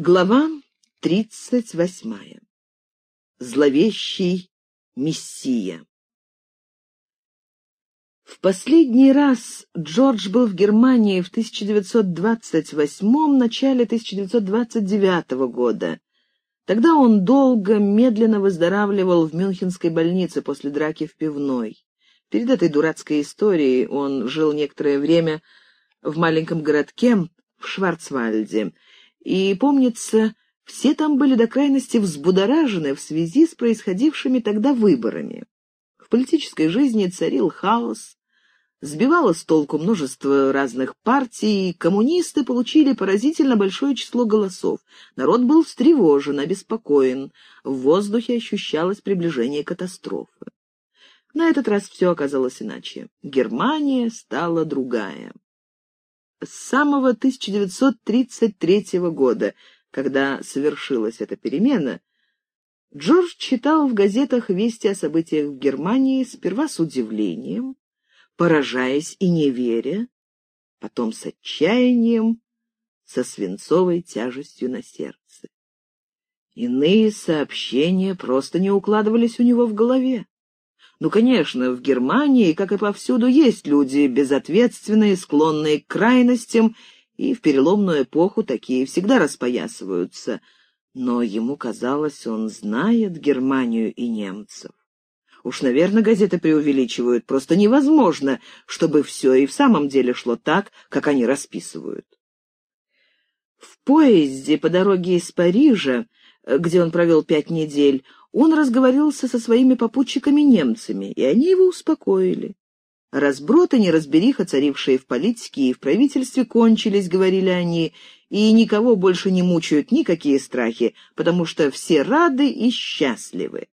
Глава тридцать восьмая. Зловещий Мессия. В последний раз Джордж был в Германии в 1928 начале 1929 года. Тогда он долго, медленно выздоравливал в Мюнхенской больнице после драки в пивной. Перед этой дурацкой историей он жил некоторое время в маленьком городке в Шварцвальде — и, помнится, все там были до крайности взбудоражены в связи с происходившими тогда выборами. В политической жизни царил хаос, сбивало с толку множество разных партий, коммунисты получили поразительно большое число голосов. Народ был встревожен, обеспокоен, в воздухе ощущалось приближение катастрофы. На этот раз все оказалось иначе. Германия стала другая с самого 1933 года, когда совершилась эта перемена, Джордж читал в газетах вести о событиях в Германии сперва с удивлением, поражаясь и не веря, потом с отчаянием, со свинцовой тяжестью на сердце. Иные сообщения просто не укладывались у него в голове. Ну, конечно, в Германии, как и повсюду, есть люди безответственные, склонные к крайностям, и в переломную эпоху такие всегда распоясываются. Но ему казалось, он знает Германию и немцев. Уж, наверное, газеты преувеличивают. Просто невозможно, чтобы все и в самом деле шло так, как они расписывают. В поезде по дороге из Парижа, где он провел пять недель, он разговорился со своими попутчиками-немцами, и они его успокоили. Разброд и неразбериха, царившие в политике и в правительстве, кончились, говорили они, и никого больше не мучают никакие страхи, потому что все рады и счастливы.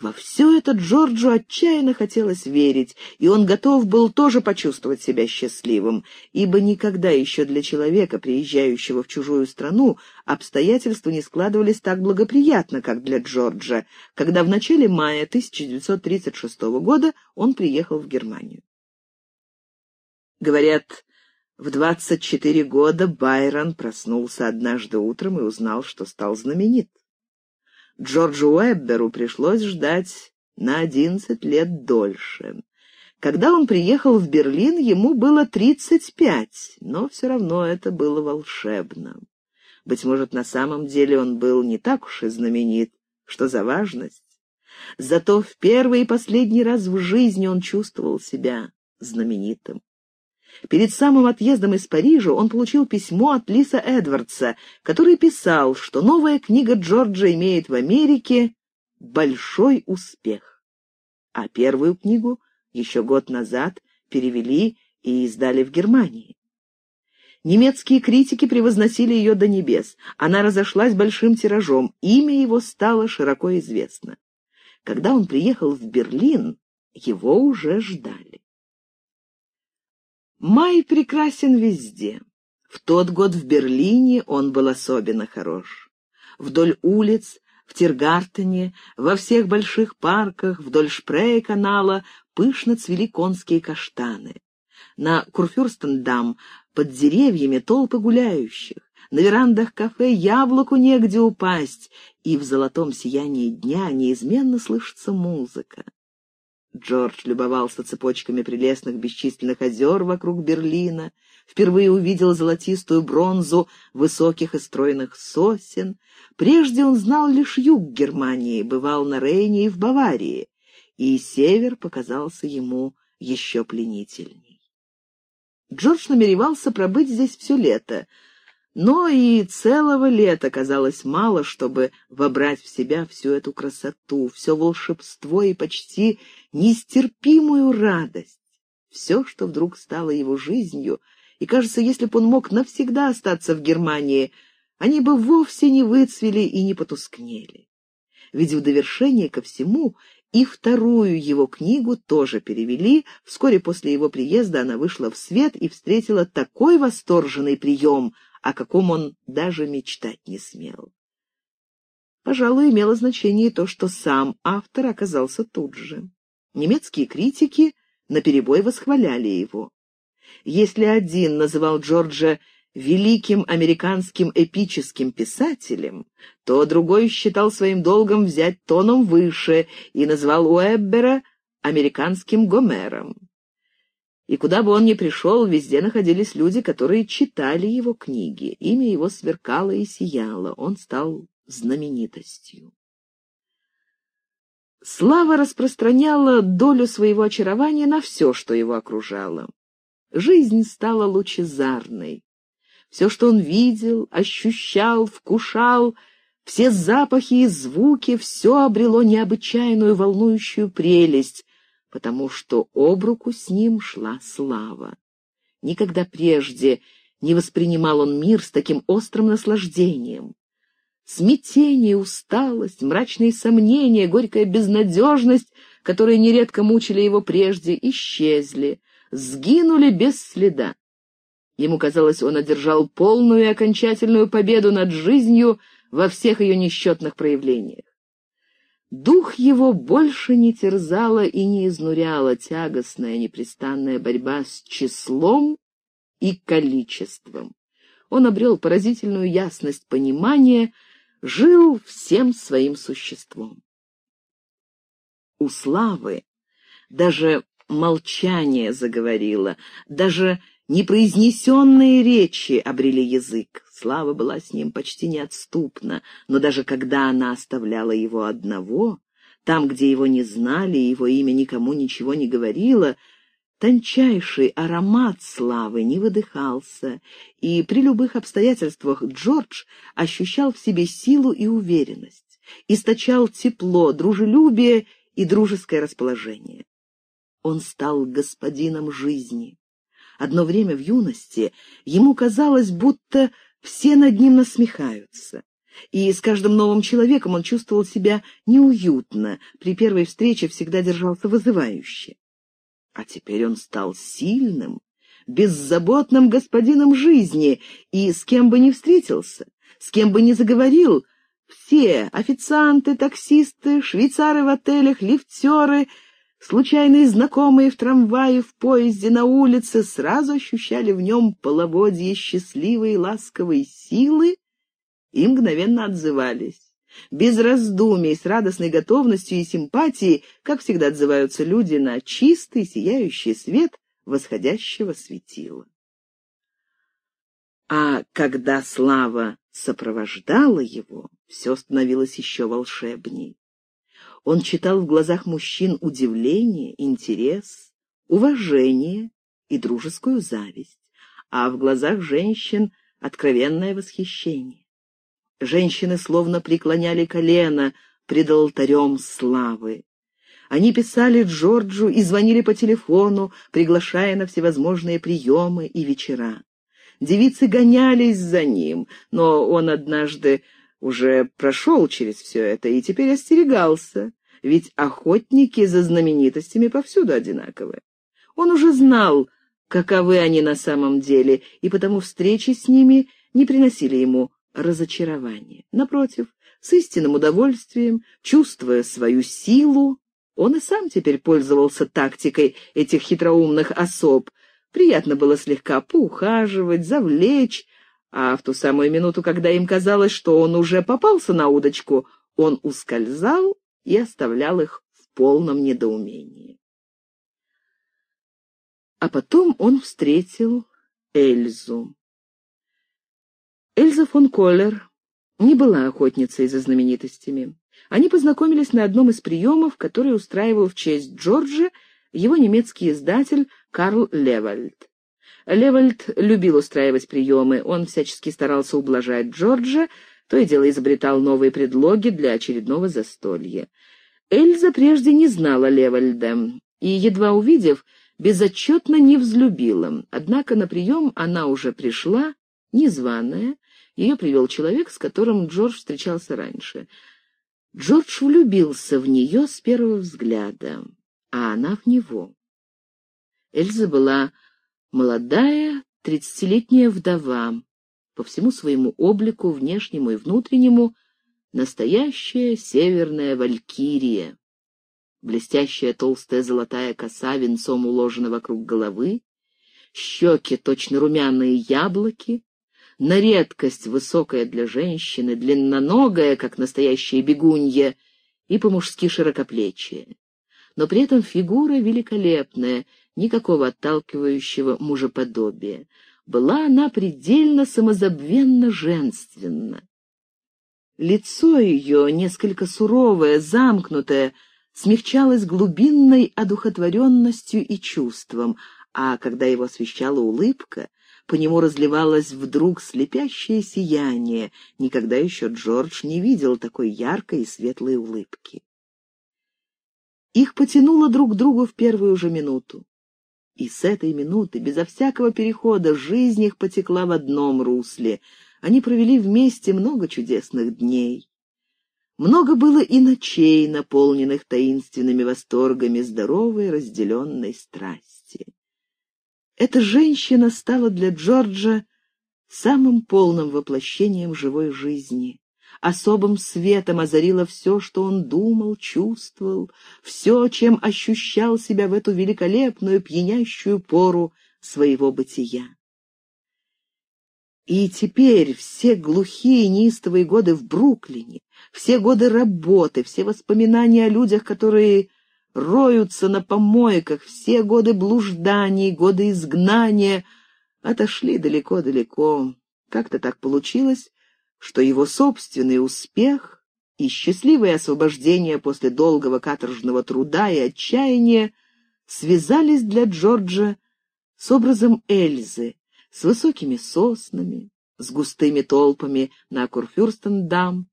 Во все это Джорджу отчаянно хотелось верить, и он готов был тоже почувствовать себя счастливым, ибо никогда еще для человека, приезжающего в чужую страну, обстоятельства не складывались так благоприятно, как для Джорджа, когда в начале мая 1936 года он приехал в Германию. Говорят, в 24 года Байрон проснулся однажды утром и узнал, что стал знаменит. Джорджу Уэбберу пришлось ждать на одиннадцать лет дольше. Когда он приехал в Берлин, ему было тридцать пять, но все равно это было волшебно. Быть может, на самом деле он был не так уж и знаменит, что за важность. Зато в первый и последний раз в жизни он чувствовал себя знаменитым. Перед самым отъездом из Парижа он получил письмо от Лиса Эдвардса, который писал, что новая книга Джорджа имеет в Америке большой успех. А первую книгу еще год назад перевели и издали в Германии. Немецкие критики превозносили ее до небес. Она разошлась большим тиражом, имя его стало широко известно. Когда он приехал в Берлин, его уже ждали. Май прекрасен везде. В тот год в Берлине он был особенно хорош. Вдоль улиц, в Тиргартене, во всех больших парках, вдоль Шпрея-канала пышно цвели конские каштаны. На Курфюрстендам под деревьями толпы гуляющих, на верандах кафе яблоку негде упасть, и в золотом сиянии дня неизменно слышится музыка. Джордж любовался цепочками прелестных бесчисленных озер вокруг Берлина, впервые увидел золотистую бронзу высоких и стройных сосен. Прежде он знал лишь юг Германии, бывал на Рейне и в Баварии, и север показался ему еще пленительней. Джордж намеревался пробыть здесь все лето, но и целого лета казалось мало, чтобы вобрать в себя всю эту красоту, все волшебство и почти нестерпимую радость. Все, что вдруг стало его жизнью, и, кажется, если бы он мог навсегда остаться в Германии, они бы вовсе не выцвели и не потускнели. Ведь в довершение ко всему и вторую его книгу тоже перевели. Вскоре после его приезда она вышла в свет и встретила такой восторженный прием — о каком он даже мечтать не смел. Пожалуй, имело значение и то, что сам автор оказался тут же. Немецкие критики наперебой восхваляли его. Если один называл Джорджа великим американским эпическим писателем, то другой считал своим долгом взять тоном выше и назвал Уэббера американским Гомером. И куда бы он ни пришел, везде находились люди, которые читали его книги. Имя его сверкало и сияло, он стал знаменитостью. Слава распространяла долю своего очарования на все, что его окружало. Жизнь стала лучезарной. Все, что он видел, ощущал, вкушал, все запахи и звуки, все обрело необычайную волнующую прелесть, потому что об руку с ним шла слава. Никогда прежде не воспринимал он мир с таким острым наслаждением. Смятение, усталость, мрачные сомнения, горькая безнадежность, которые нередко мучили его прежде, исчезли, сгинули без следа. Ему казалось, он одержал полную и окончательную победу над жизнью во всех ее несчетных проявлениях. Дух его больше не терзала и не изнуряла тягостная непрестанная борьба с числом и количеством. Он обрел поразительную ясность понимания, жил всем своим существом. У славы даже молчание заговорило, даже Непроизнесенные речи обрели язык. Слава была с ним почти неотступна, но даже когда она оставляла его одного, там, где его не знали, его имя никому ничего не говорило, тончайший аромат славы не выдыхался, и при любых обстоятельствах Джордж ощущал в себе силу и уверенность, источал тепло, дружелюбие и дружеское расположение. Он стал господином жизни. Одно время в юности ему казалось, будто все над ним насмехаются. И с каждым новым человеком он чувствовал себя неуютно, при первой встрече всегда держался вызывающе. А теперь он стал сильным, беззаботным господином жизни, и с кем бы ни встретился, с кем бы ни заговорил, все — официанты, таксисты, швейцары в отелях, лифтеры — Случайные знакомые в трамвае, в поезде, на улице сразу ощущали в нем половодье счастливой и ласковой силы и мгновенно отзывались. Без раздумий, с радостной готовностью и симпатией, как всегда отзываются люди на чистый, сияющий свет восходящего светила. А когда слава сопровождала его, все становилось еще волшебней. Он читал в глазах мужчин удивление, интерес, уважение и дружескую зависть, а в глазах женщин — откровенное восхищение. Женщины словно преклоняли колено пред алтарем славы. Они писали Джорджу и звонили по телефону, приглашая на всевозможные приемы и вечера. Девицы гонялись за ним, но он однажды уже прошел через все это и теперь остерегался, ведь охотники за знаменитостями повсюду одинаковы. Он уже знал, каковы они на самом деле, и потому встречи с ними не приносили ему разочарования. Напротив, с истинным удовольствием, чувствуя свою силу, он и сам теперь пользовался тактикой этих хитроумных особ. Приятно было слегка поухаживать, завлечь, а в ту самую минуту, когда им казалось, что он уже попался на удочку, он ускользал и оставлял их в полном недоумении. А потом он встретил Эльзу. Эльза фон Коллер не была охотницей за знаменитостями. Они познакомились на одном из приемов, который устраивал в честь Джорджа его немецкий издатель Карл Левальд. Левальд любил устраивать приемы, он всячески старался ублажать Джорджа, то и дело изобретал новые предлоги для очередного застолья. Эльза прежде не знала Левальда и, едва увидев, безотчетно не взлюбила. Однако на прием она уже пришла, незваная, ее привел человек, с которым Джордж встречался раньше. Джордж влюбился в нее с первого взгляда, а она в него. Эльза была Молодая, тридцатилетняя вдова, по всему своему облику, внешнему и внутреннему, настоящая северная валькирия. Блестящая толстая золотая коса венцом уложена вокруг головы, щеки точно румяные яблоки, на редкость высокая для женщины, длинноногая, как настоящая бегунья, и по-мужски широкоплечие. Но при этом фигура великолепная, никакого отталкивающего мужеподобия. Была она предельно самозабвенно женственна. Лицо ее, несколько суровое, замкнутое, смягчалось глубинной одухотворенностью и чувством, а когда его освещала улыбка, по нему разливалось вдруг слепящее сияние. Никогда еще Джордж не видел такой яркой и светлой улыбки. Их потянуло друг к другу в первую же минуту. И с этой минуты, безо всякого перехода, жизнь их потекла в одном русле. Они провели вместе много чудесных дней. Много было и ночей, наполненных таинственными восторгами здоровой разделенной страсти. Эта женщина стала для Джорджа самым полным воплощением живой жизни. Особым светом озарила все, что он думал, чувствовал, все, чем ощущал себя в эту великолепную, пьянящую пору своего бытия. И теперь все глухие неистовые годы в Бруклине, все годы работы, все воспоминания о людях, которые роются на помойках, все годы блужданий, годы изгнания отошли далеко-далеко. Как-то так получилось, что его собственный успех и счастливое освобождение после долгого каторжного труда и отчаяния связались для Джорджа с образом Эльзы, с высокими соснами, с густыми толпами на Курфюрстендам,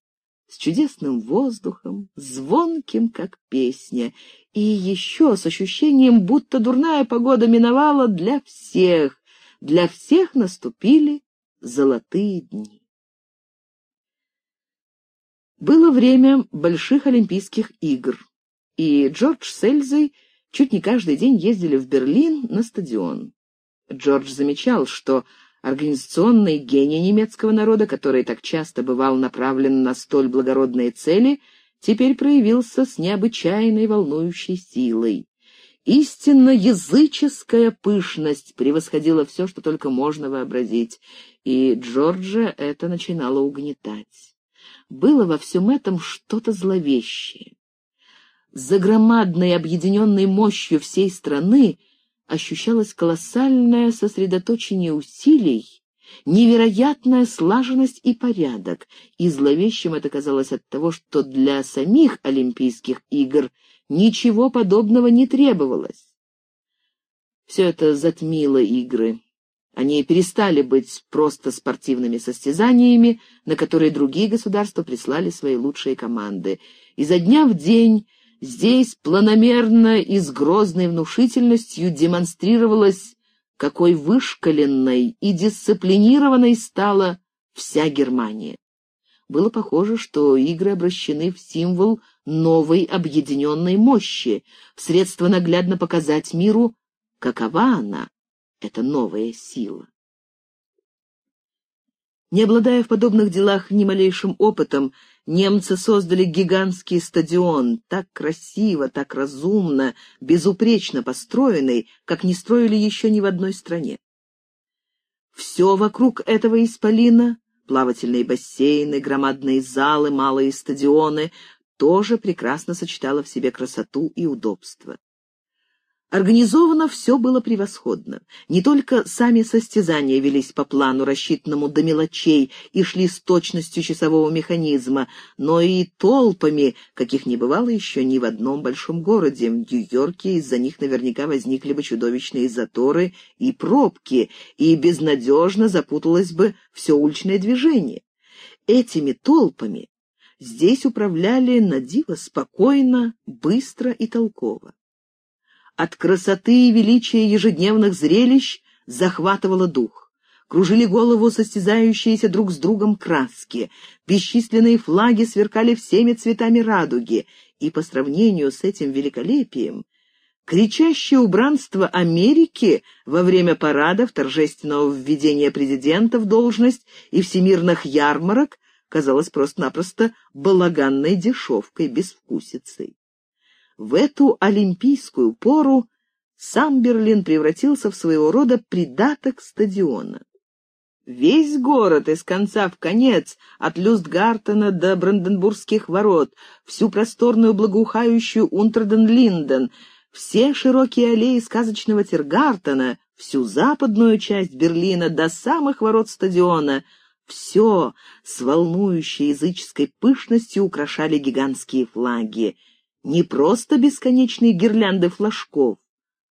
с чудесным воздухом, звонким, как песня, и еще с ощущением, будто дурная погода миновала для всех, для всех наступили золотые дни. Было время больших Олимпийских игр, и Джордж с Эльзой чуть не каждый день ездили в Берлин на стадион. Джордж замечал, что Организационный гений немецкого народа, который так часто бывал направлен на столь благородные цели, теперь проявился с необычайной волнующей силой. Истинно языческая пышность превосходила все, что только можно вообразить, и Джорджа это начинало угнетать. Было во всем этом что-то зловещее. За громадной объединенной мощью всей страны ощущалось колоссальное сосредоточение усилий, невероятная слаженность и порядок, и зловещим это казалось от того, что для самих Олимпийских игр ничего подобного не требовалось. Все это затмило игры. Они перестали быть просто спортивными состязаниями, на которые другие государства прислали свои лучшие команды. Изо дня в день Здесь планомерно и с грозной внушительностью демонстрировалось, какой вышкаленной и дисциплинированной стала вся Германия. Было похоже, что игры обращены в символ новой объединенной мощи, в средство наглядно показать миру, какова она, эта новая сила. Не обладая в подобных делах ни малейшим опытом, немцы создали гигантский стадион, так красиво, так разумно, безупречно построенный, как не строили еще ни в одной стране. Все вокруг этого исполина — плавательные бассейны, громадные залы, малые стадионы — тоже прекрасно сочетало в себе красоту и удобство. Организовано все было превосходно. Не только сами состязания велись по плану, рассчитанному до мелочей, и шли с точностью часового механизма, но и толпами, каких не бывало еще ни в одном большом городе. В Нью-Йорке из-за них наверняка возникли бы чудовищные заторы и пробки, и безнадежно запуталось бы все уличное движение. Этими толпами здесь управляли на диво спокойно, быстро и толково. От красоты и величия ежедневных зрелищ захватывало дух. Кружили голову состязающиеся друг с другом краски, бесчисленные флаги сверкали всеми цветами радуги, и по сравнению с этим великолепием кричащее убранство Америки во время парадов, торжественного введения президента в должность и всемирных ярмарок казалось просто-напросто балаганной дешевкой, безвкусицей. В эту олимпийскую пору сам Берлин превратился в своего рода придаток стадиона. Весь город из конца в конец, от Люстгартена до Бранденбургских ворот, всю просторную благоухающую Унтерден-Линден, все широкие аллеи сказочного Тиргартена, всю западную часть Берлина до самых ворот стадиона — все с волнующей языческой пышностью украшали гигантские флаги. Не просто бесконечные гирлянды флажков,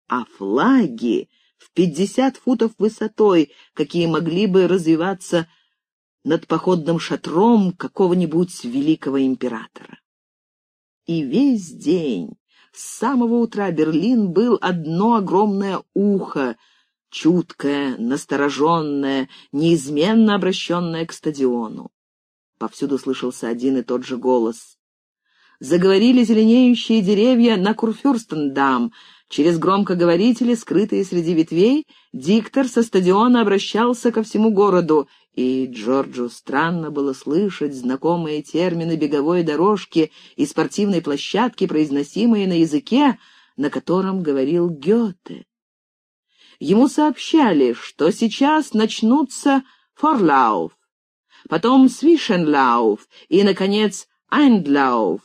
а флаги в пятьдесят футов высотой, какие могли бы развиваться над походным шатром какого-нибудь великого императора. И весь день, с самого утра Берлин был одно огромное ухо, чуткое, настороженное, неизменно обращенное к стадиону. Повсюду слышался один и тот же голос. Заговорили зеленеющие деревья на Курфюрстендам. Через громкоговорители, скрытые среди ветвей, диктор со стадиона обращался ко всему городу, и Джорджу странно было слышать знакомые термины беговой дорожки и спортивной площадки, произносимые на языке, на котором говорил Гёте. Ему сообщали, что сейчас начнутся Форлауф, потом Свишенлауф и, наконец, Айндлауф,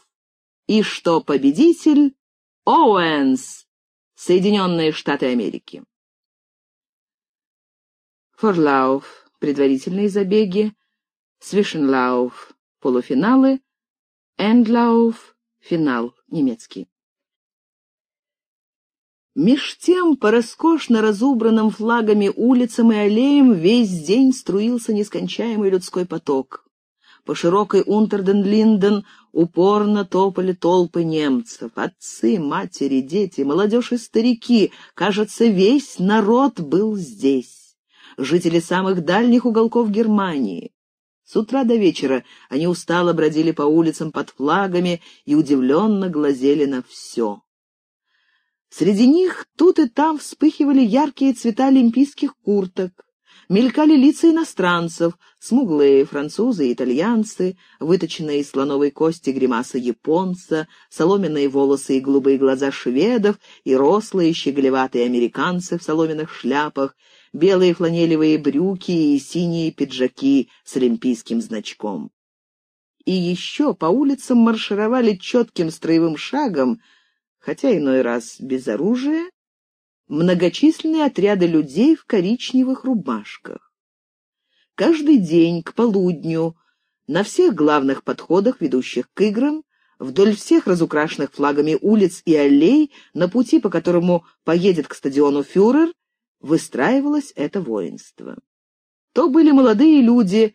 и что победитель — Оуэнс, Соединенные Штаты Америки. Форлауф — предварительные забеги, Свишенлауф — полуфиналы, Эндлауф — финал немецкий. Меж тем по роскошно разубранным флагами улицам и аллеям весь день струился нескончаемый людской поток. По широкой Унтерден-Линден упорно топали толпы немцев. Отцы, матери, дети, молодежь и старики. Кажется, весь народ был здесь. Жители самых дальних уголков Германии. С утра до вечера они устало бродили по улицам под флагами и удивленно глазели на все. Среди них тут и там вспыхивали яркие цвета олимпийских курток, мелькали лица иностранцев, смуглые французы и итальянцы, выточенные из слоновой кости гримаса японца, соломенные волосы и голубые глаза шведов и рослые щеголеватые американцы в соломенных шляпах, белые фланелевые брюки и синие пиджаки с олимпийским значком. И еще по улицам маршировали четким строевым шагом хотя иной раз без оружия, многочисленные отряды людей в коричневых рубашках. Каждый день к полудню на всех главных подходах, ведущих к играм, вдоль всех разукрашенных флагами улиц и аллей, на пути, по которому поедет к стадиону фюрер, выстраивалось это воинство. То были молодые люди,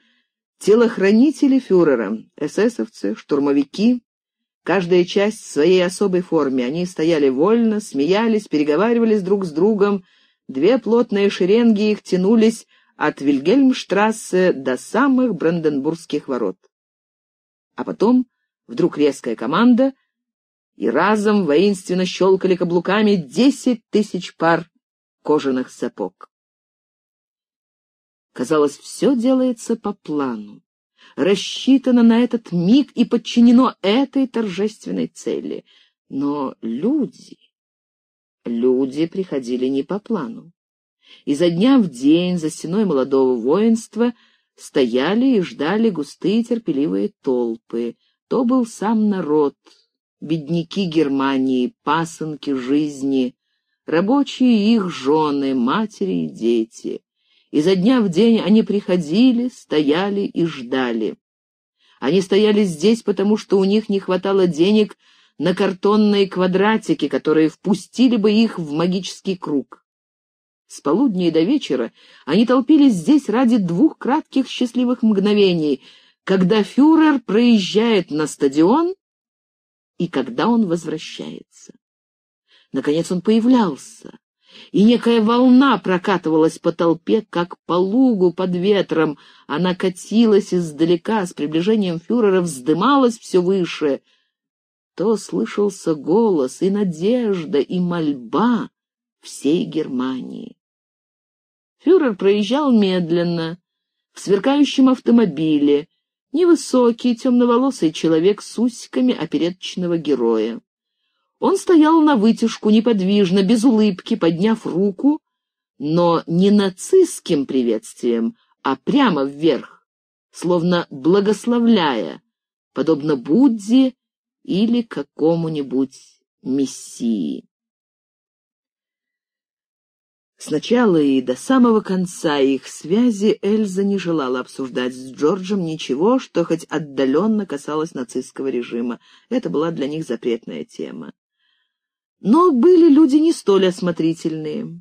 телохранители фюрера, эсэсовцы, штурмовики, Каждая часть в своей особой форме. Они стояли вольно, смеялись, переговаривались друг с другом. Две плотные шеренги их тянулись от Вильгельмштрассе до самых Бранденбургских ворот. А потом вдруг резкая команда, и разом воинственно щелкали каблуками десять тысяч пар кожаных сапог. Казалось, все делается по плану рассчитано на этот миг и подчинено этой торжественной цели. Но люди... Люди приходили не по плану. Изо дня в день за стеной молодого воинства стояли и ждали густые терпеливые толпы. То был сам народ, бедняки Германии, пасынки жизни, рабочие их жены, матери и дети. Изо дня в день они приходили, стояли и ждали. Они стояли здесь, потому что у них не хватало денег на картонные квадратики, которые впустили бы их в магический круг. С полудня и до вечера они толпились здесь ради двух кратких счастливых мгновений, когда фюрер проезжает на стадион и когда он возвращается. Наконец он появлялся, и некая волна прокатывалась по толпе, как по лугу под ветром. Она катилась издалека, с приближением фюрера вздымалась все выше. То слышался голос и надежда, и мольба всей Германии. Фюрер проезжал медленно, в сверкающем автомобиле, невысокий, темноволосый человек с усиками опереточного героя. Он стоял на вытяжку, неподвижно, без улыбки, подняв руку, но не нацистским приветствием, а прямо вверх, словно благословляя, подобно Будде или какому-нибудь мессии. Сначала и до самого конца их связи Эльза не желала обсуждать с Джорджем ничего, что хоть отдаленно касалось нацистского режима. Это была для них запретная тема. Но были люди не столь осмотрительные.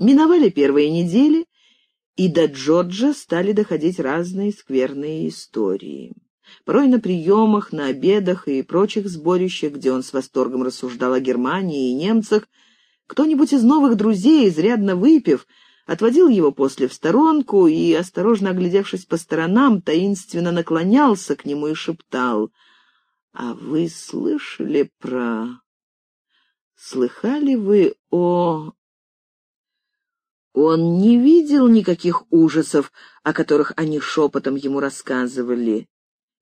Миновали первые недели, и до Джорджа стали доходить разные скверные истории. Порой на приемах, на обедах и прочих сборищах, где он с восторгом рассуждал о Германии и немцах, кто-нибудь из новых друзей, изрядно выпив, отводил его после в сторонку и, осторожно оглядевшись по сторонам, таинственно наклонялся к нему и шептал, «А вы слышали про... Слыхали вы о...» Он не видел никаких ужасов, о которых они шепотом ему рассказывали,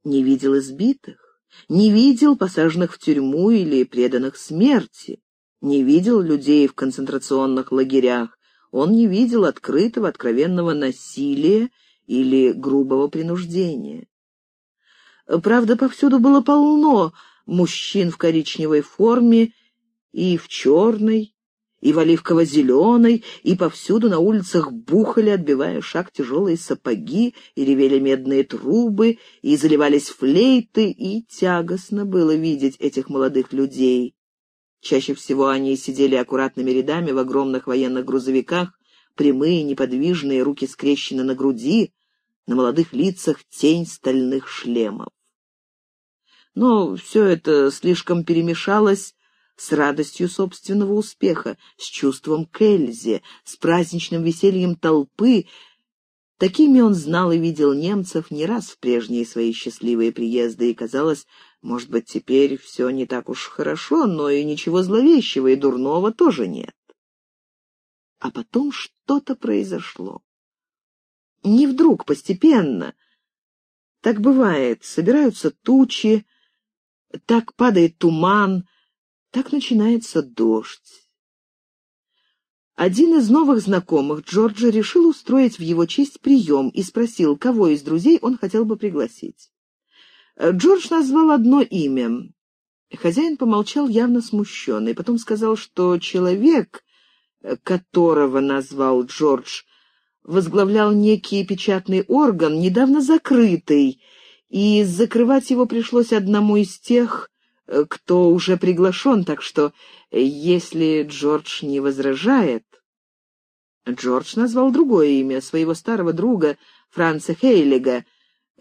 не видел избитых, не видел посаженных в тюрьму или преданных смерти не видел людей в концентрационных лагерях, он не видел открытого, откровенного насилия или грубого принуждения. Правда, повсюду было полно мужчин в коричневой форме и в черной, и в оливково-зеленой, и повсюду на улицах бухали, отбивая шаг тяжелые сапоги, и ревели медные трубы, и заливались флейты, и тягостно было видеть этих молодых людей, Чаще всего они сидели аккуратными рядами в огромных военных грузовиках, прямые, неподвижные, руки скрещены на груди, на молодых лицах тень стальных шлемов. Но все это слишком перемешалось с радостью собственного успеха, с чувством Кельзи, с праздничным весельем толпы, Такими он знал и видел немцев не раз в прежние свои счастливые приезды, и казалось, может быть, теперь все не так уж хорошо, но и ничего зловещего и дурного тоже нет. А потом что-то произошло. Не вдруг, постепенно. Так бывает, собираются тучи, так падает туман, так начинается дождь. Один из новых знакомых Джорджа решил устроить в его честь прием и спросил, кого из друзей он хотел бы пригласить. Джордж назвал одно имя. Хозяин помолчал явно смущенный, потом сказал, что человек, которого назвал Джордж, возглавлял некий печатный орган, недавно закрытый, и закрывать его пришлось одному из тех, кто уже приглашен, так что, э, если Джордж не возражает... Джордж назвал другое имя, своего старого друга Франца Хейлига,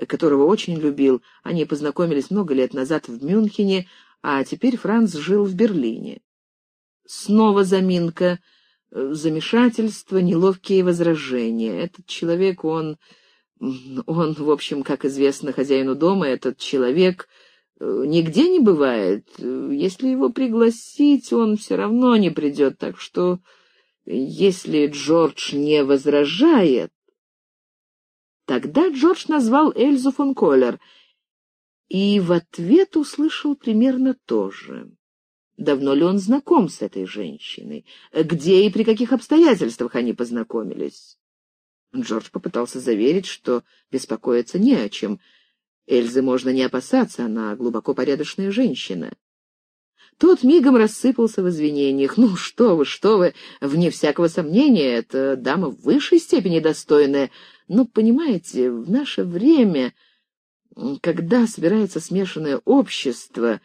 которого очень любил. Они познакомились много лет назад в Мюнхене, а теперь Франц жил в Берлине. Снова заминка, э, замешательство, неловкие возражения. Этот человек, он... Он, в общем, как известно хозяину дома, этот человек Э, нигде не бывает. Если его пригласить, он все равно не придет, так что если Джордж не возражает... Тогда Джордж назвал Эльзу фон Коллер и в ответ услышал примерно то же. Давно ли он знаком с этой женщиной? Где и при каких обстоятельствах они познакомились? Джордж попытался заверить, что беспокоиться не о чем — Эльзы можно не опасаться, она глубоко порядочная женщина. Тот мигом рассыпался в извинениях. «Ну что вы, что вы, вне всякого сомнения, это дама в высшей степени достойная. Но, понимаете, в наше время, когда собирается смешанное общество,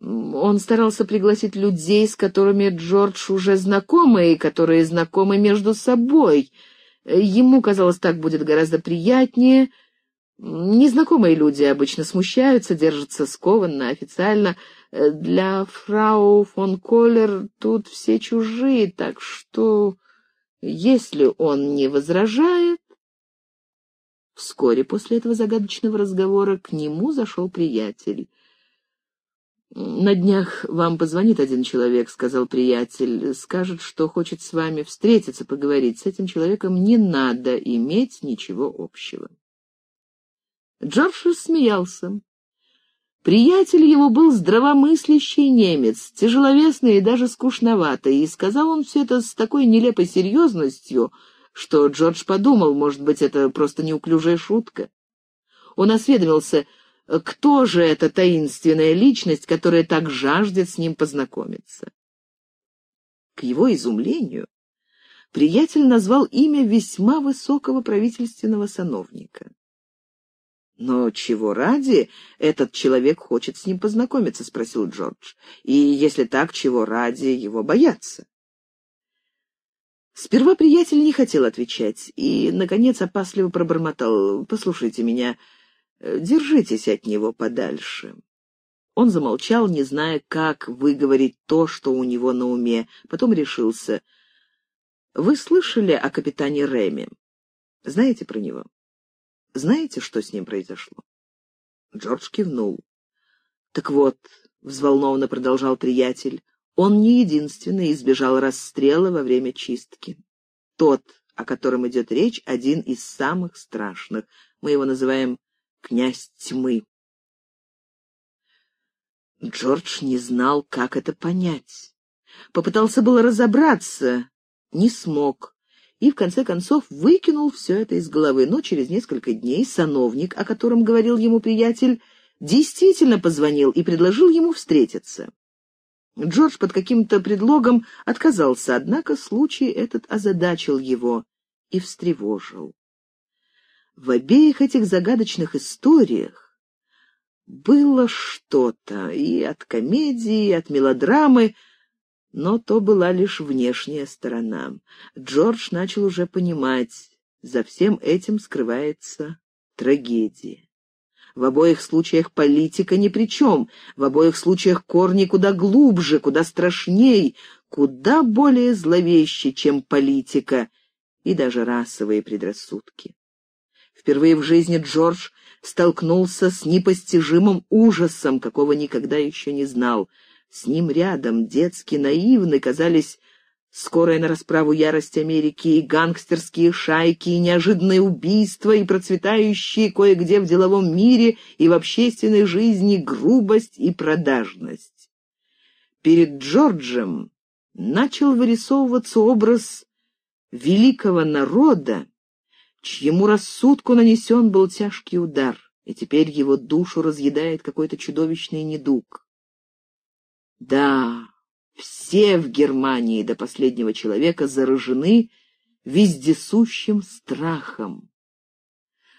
он старался пригласить людей, с которыми Джордж уже знакомы и которые знакомы между собой. Ему казалось, так будет гораздо приятнее». Незнакомые люди обычно смущаются, держатся скованно, официально. Э, для фрау фон Коллер тут все чужие, так что, если он не возражает... Вскоре после этого загадочного разговора к нему зашел приятель. «На днях вам позвонит один человек», — сказал приятель. «Скажет, что хочет с вами встретиться, поговорить. С этим человеком не надо иметь ничего общего». Джордж рассмеялся. Приятель его был здравомыслящий немец, тяжеловесный и даже скучноватый, и сказал он все это с такой нелепой серьезностью, что Джордж подумал, может быть, это просто неуклюжая шутка. Он осведомился, кто же эта таинственная личность, которая так жаждет с ним познакомиться. К его изумлению, приятель назвал имя весьма высокого правительственного сановника. «Но чего ради этот человек хочет с ним познакомиться?» — спросил Джордж. «И если так, чего ради его бояться?» Сперва приятель не хотел отвечать и, наконец, опасливо пробормотал. «Послушайте меня, держитесь от него подальше». Он замолчал, не зная, как выговорить то, что у него на уме. Потом решился. «Вы слышали о капитане Рэме? Знаете про него? Знаете, что с ним произошло?» Джордж кивнул. «Так вот», — взволнованно продолжал приятель, он не единственный избежал расстрела во время чистки. Тот, о котором идет речь, один из самых страшных. Мы его называем «князь тьмы». Джордж не знал, как это понять. Попытался было разобраться, не смог, и в конце концов выкинул все это из головы. Но через несколько дней сановник, о котором говорил ему приятель, действительно позвонил и предложил ему встретиться. Джордж под каким-то предлогом отказался, однако случай этот озадачил его и встревожил. В обеих этих загадочных историях было что-то и от комедии, и от мелодрамы, но то была лишь внешняя сторона. Джордж начал уже понимать, за всем этим скрывается трагедия. В обоих случаях политика ни при чем, в обоих случаях корни куда глубже, куда страшней, куда более зловеще, чем политика и даже расовые предрассудки. Впервые в жизни Джордж столкнулся с непостижимым ужасом, какого никогда еще не знал. С ним рядом, детски наивны, казались Скорая на расправу ярость Америки, и гангстерские шайки, и неожиданные убийства, и процветающие кое-где в деловом мире и в общественной жизни грубость и продажность. Перед Джорджем начал вырисовываться образ великого народа, чьему рассудку нанесен был тяжкий удар, и теперь его душу разъедает какой-то чудовищный недуг. Да, все в Германии до последнего человека заражены вездесущим страхом.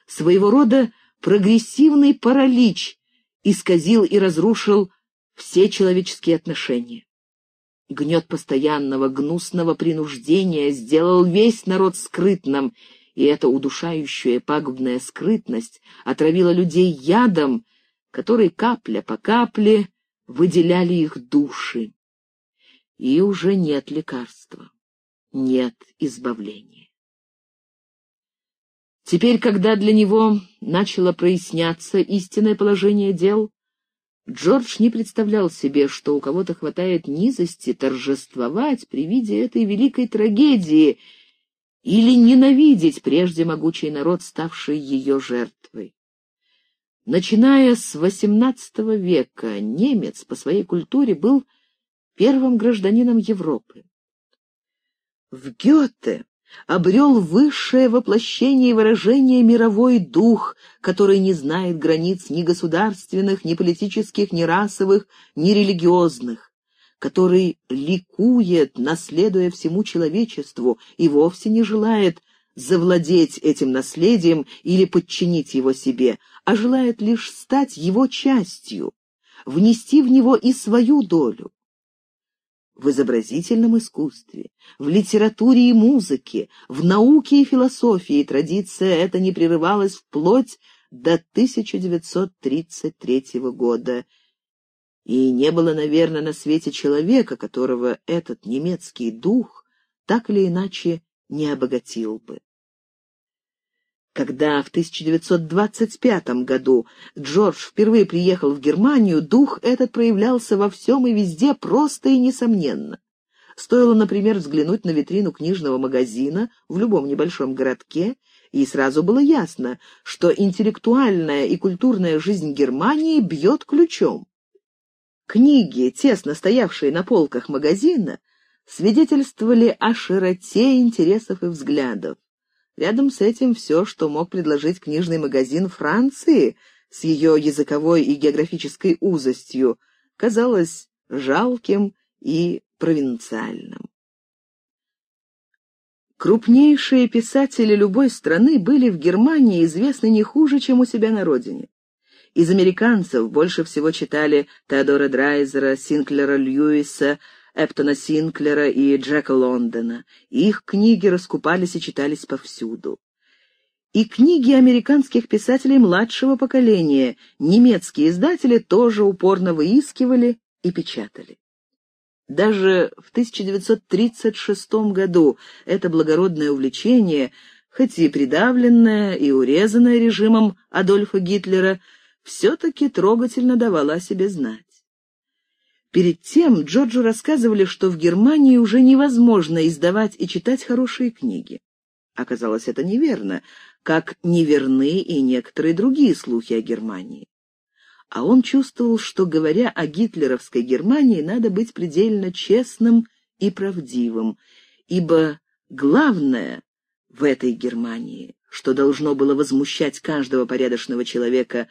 Своего рода прогрессивный паралич исказил и разрушил все человеческие отношения. Гнет постоянного гнусного принуждения сделал весь народ скрытным, и эта удушающая пагубная скрытность отравила людей ядом, который капля по капле выделяли их души и уже нет лекарства, нет избавления. Теперь, когда для него начало проясняться истинное положение дел, Джордж не представлял себе, что у кого-то хватает низости торжествовать при виде этой великой трагедии или ненавидеть прежде могучий народ, ставший ее жертвой. Начиная с XVIII века немец по своей культуре был первым гражданином Европы. В Гёте обрел высшее воплощение и выражение мировой дух, который не знает границ ни государственных, ни политических, ни расовых, ни религиозных, который ликует, наследуя всему человечеству, и вовсе не желает завладеть этим наследием или подчинить его себе, а желает лишь стать его частью, внести в него и свою долю. В изобразительном искусстве, в литературе и музыке, в науке и философии традиция эта не прерывалась вплоть до 1933 года, и не было, наверное, на свете человека, которого этот немецкий дух так или иначе не обогатил бы. Когда в 1925 году Джордж впервые приехал в Германию, дух этот проявлялся во всем и везде просто и несомненно. Стоило, например, взглянуть на витрину книжного магазина в любом небольшом городке, и сразу было ясно, что интеллектуальная и культурная жизнь Германии бьет ключом. Книги, тесно стоявшие на полках магазина, свидетельствовали о широте интересов и взглядов. Рядом с этим все, что мог предложить книжный магазин Франции с ее языковой и географической узостью, казалось жалким и провинциальным. Крупнейшие писатели любой страны были в Германии известны не хуже, чем у себя на родине. Из американцев больше всего читали Теодора Драйзера, Синклера Льюиса, Эптона Синклера и Джека Лондона. Их книги раскупались и читались повсюду. И книги американских писателей младшего поколения немецкие издатели тоже упорно выискивали и печатали. Даже в 1936 году это благородное увлечение, хоть и придавленное и урезанное режимом Адольфа Гитлера, все-таки трогательно давало о себе знать. Перед тем Джорджу рассказывали, что в Германии уже невозможно издавать и читать хорошие книги. Оказалось, это неверно, как неверны и некоторые другие слухи о Германии. А он чувствовал, что, говоря о гитлеровской Германии, надо быть предельно честным и правдивым, ибо главное в этой Германии, что должно было возмущать каждого порядочного человека,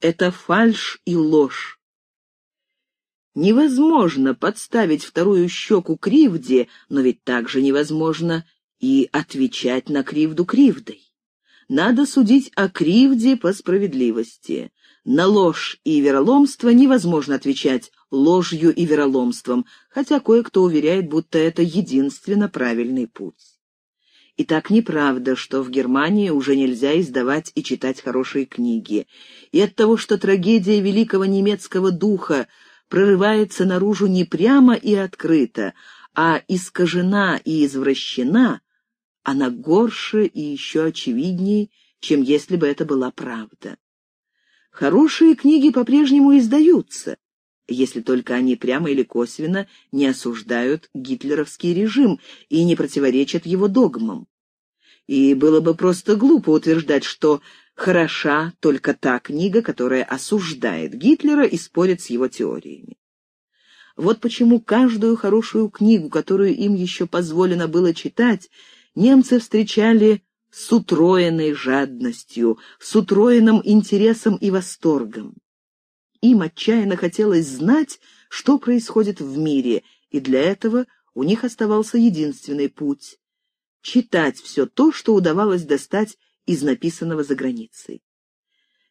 это фальшь и ложь. Невозможно подставить вторую щеку кривде, но ведь также невозможно и отвечать на кривду кривдой. Надо судить о кривде по справедливости. На ложь и вероломство невозможно отвечать ложью и вероломством, хотя кое-кто уверяет, будто это единственно правильный путь. И так неправда, что в Германии уже нельзя издавать и читать хорошие книги. И от того, что трагедия великого немецкого духа прорывается наружу не прямо и открыто, а искажена и извращена, она горше и еще очевиднее, чем если бы это была правда. Хорошие книги по-прежнему издаются, если только они прямо или косвенно не осуждают гитлеровский режим и не противоречат его догмам. И было бы просто глупо утверждать, что хороша только та книга, которая осуждает Гитлера и спорит с его теориями. Вот почему каждую хорошую книгу, которую им еще позволено было читать, немцы встречали с утроенной жадностью, с утроенным интересом и восторгом. Им отчаянно хотелось знать, что происходит в мире, и для этого у них оставался единственный путь — читать все то, что удавалось достать из написанного за границей.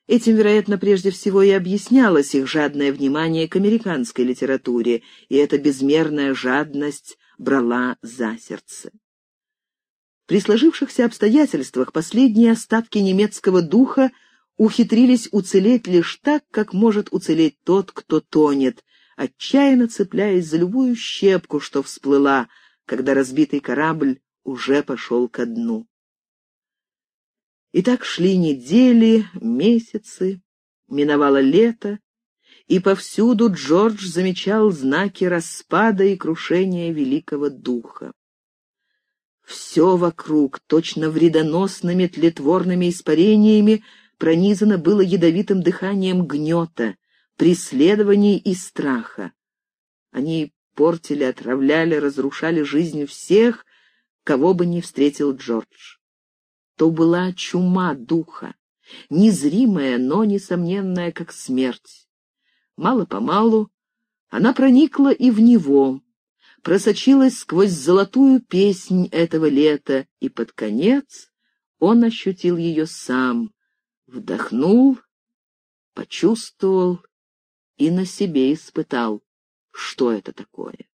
Этим, вероятно, прежде всего и объяснялось их жадное внимание к американской литературе, и эта безмерная жадность брала за сердце. При сложившихся обстоятельствах последние остатки немецкого духа ухитрились уцелеть лишь так, как может уцелеть тот, кто тонет, отчаянно цепляясь за любую щепку, что всплыла, когда разбитый корабль уже пошел ко дну. И так шли недели, месяцы, миновало лето, и повсюду Джордж замечал знаки распада и крушения великого духа. Все вокруг, точно вредоносными тлетворными испарениями, пронизано было ядовитым дыханием гнета, преследований и страха. Они портили, отравляли, разрушали жизнь всех, кого бы ни встретил Джордж. То была чума духа, незримая, но несомненная, как смерть. Мало-помалу она проникла и в него, просочилась сквозь золотую песнь этого лета, и под конец он ощутил ее сам, вдохнул, почувствовал и на себе испытал, что это такое.